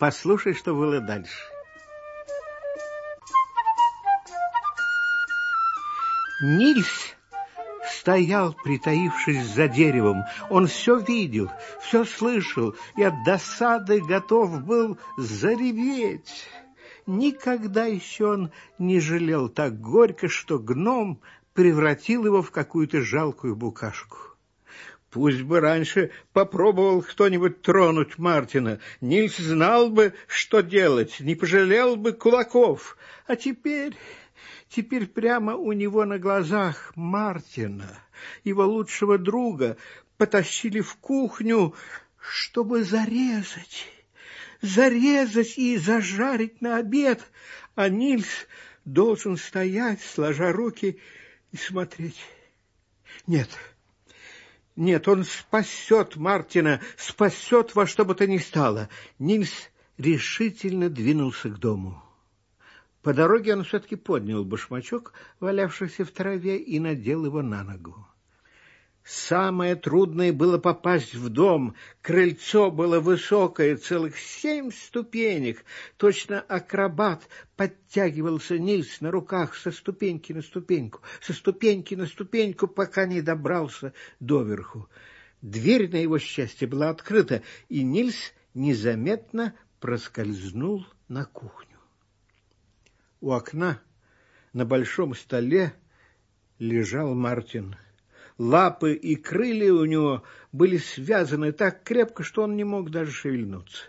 Послушай, что было дальше. Нильс стоял, притаившись за деревом. Он все видел, все слышал, и от досады готов был зареветь. Никогда еще он не жалел так горько, что гном превратил его в какую-то жалкую букашку. Пусть бы раньше попробовал кто-нибудь тронуть Мартина. Нильс знал бы, что делать, не пожалел бы кулаков. А теперь... Теперь прямо у него на глазах Мартина, его лучшего друга, потащили в кухню, чтобы зарезать, зарезать и зажарить на обед, а Нильс должен стоять, сложа руки, и смотреть. Нет, нет, он спасет Мартина, спасет во что бы то ни стало. Нильс решительно двинулся к дому. По дороге он все-таки поднял башмачок, валявшийся в траве, и надел его на ногу. Самое трудное было попасть в дом. Крыльцо было высокое, целых семь ступенек. Точно акробат подтягивался Нильс на руках со ступеньки на ступеньку, со ступеньки на ступеньку, пока не добрался доверху. Дверь, на его счастье, была открыта, и Нильс незаметно проскользнул на кухню. У окна на большом столе лежал Мартин. Лапы и крылья у него были связаны так крепко, что он не мог даже шевельнуться.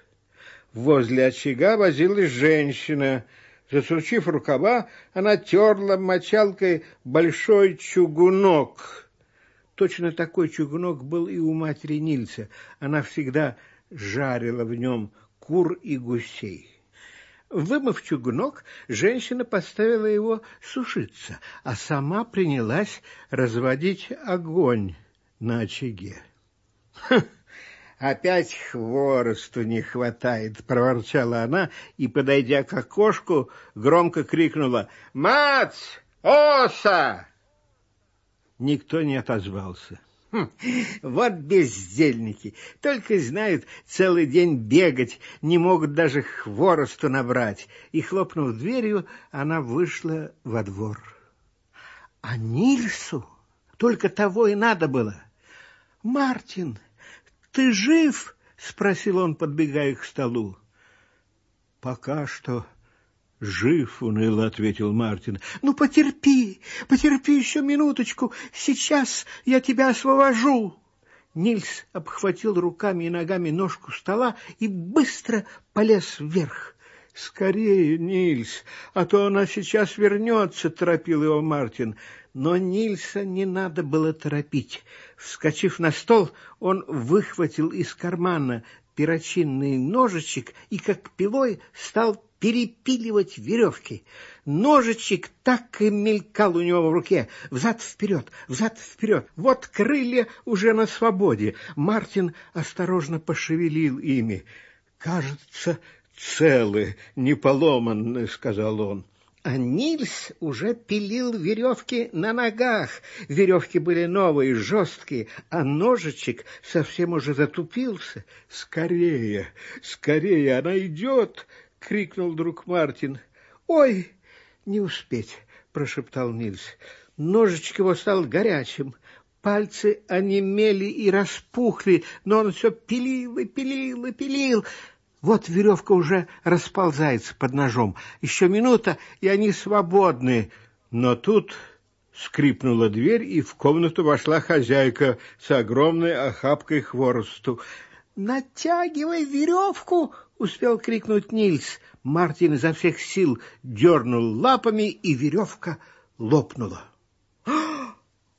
Возле очага возилась женщина. Засучив рукава, она терла мочалкой большой чугунок. Точно такой чугунок был и у матери Нильса. Она всегда жарила в нем кур и гусей. Вымыв чугунок, женщина поставила его сушиться, а сама принялась разводить огонь на очаге. «Опять хворосту не хватает!» — проворчала она и, подойдя к окошку, громко крикнула «Мать! Оса!» Никто не отозвался. Хм, вот бездельники, только знают целый день бегать, не могут даже хворосту набрать. И, хлопнув дверью, она вышла во двор. А Нильсу только того и надо было. «Мартин, ты жив?» — спросил он, подбегая к столу. «Пока что Жив, уныло ответил Мартин. Ну, потерпи, потерпи еще минуточку. Сейчас я тебя освобожу. Нильс обхватил руками и ногами ножку стола и быстро полез вверх. «Скорее, Нильс, а то она сейчас вернется», — торопил его Мартин. Но Нильса не надо было торопить. Вскочив на стол, он выхватил из кармана перочинный ножичек и, как пилой, стал перепиливать веревки. Ножичек так и мелькал у него в руке, взад-вперед, взад-вперед. Вот крылья уже на свободе. Мартин осторожно пошевелил ими. «Кажется, целы, не поломаны», — сказал он. А Нильс уже пилил веревки на ногах. Веревки были новые, жесткие, а ножичек совсем уже затупился. «Скорее, скорее, она идет!» — крикнул друг Мартин. «Ой, не успеть!» — прошептал Нильс. Ножичек его стал горячим. Пальцы онемели и распухли, но он все пилил и пилил и пилил. Вот веревка уже расползается под ножом. Еще минута, и они свободны. Но тут скрипнула дверь, и в комнату вошла хозяйка с огромной охапкой хворосту. «Натягивай веревку!» — успел крикнуть Нильс. Мартин изо всех сил дернул лапами, и веревка лопнула.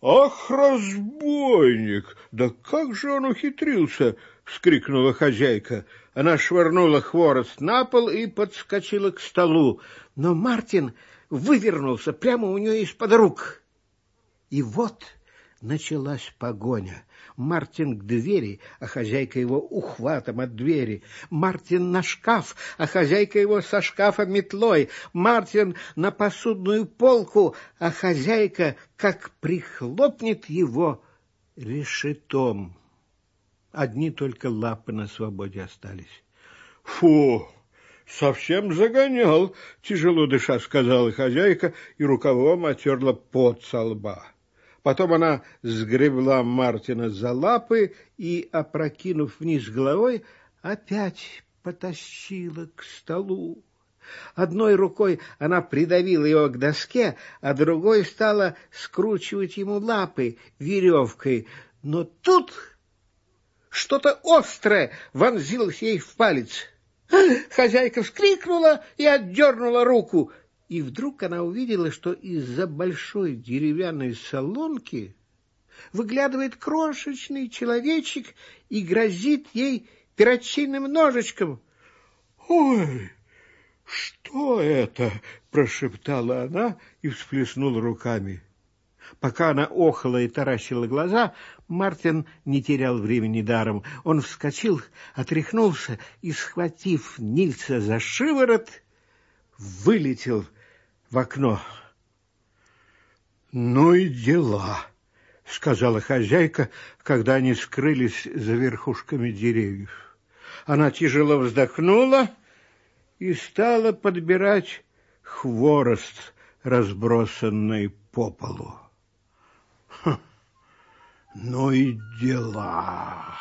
«Ах, разбойник! Да как же он ухитрился!» — вскрикнула хозяйка. Она швырнула хворост на пол и подскочила к столу. Но Мартин вывернулся прямо у нее из-под рук. И вот началась погоня. Мартин к двери, а хозяйка его ухватом от двери. Мартин на шкаф, а хозяйка его со шкафа метлой. Мартин на посудную полку, а хозяйка как прихлопнет его решетом. Одни только лапы на свободе остались. «Фу!» совсем загонял, тяжело дыша, сказала хозяйка, и рукавом отерла пот со лба. Потом она сгребла Мартина за лапы и, опрокинув вниз головой, опять потащила к столу. Одной рукой она придавила его к доске, а другой стала скручивать ему лапы веревкой. Но тут что-то острое вонзилось ей в палец. Хозяйка вскрикнула и отдернула руку. И вдруг она увидела, что из-за большой деревянной солонки выглядывает крошечный человечек и грозит ей перочинным ножичком. «Ой, что это?» — прошептала она и всплеснула руками. Пока она охала и таращила глаза, Мартин не терял времени даром. Он вскочил, отряхнулся и, схватив Нильса за шиворот, вылетел в окно. «Ну и дела!» — сказала хозяйка, когда они скрылись за верхушками деревьев. Она тяжело вздохнула и стала подбирать хворост, разбросанный по полу. Ну и дела.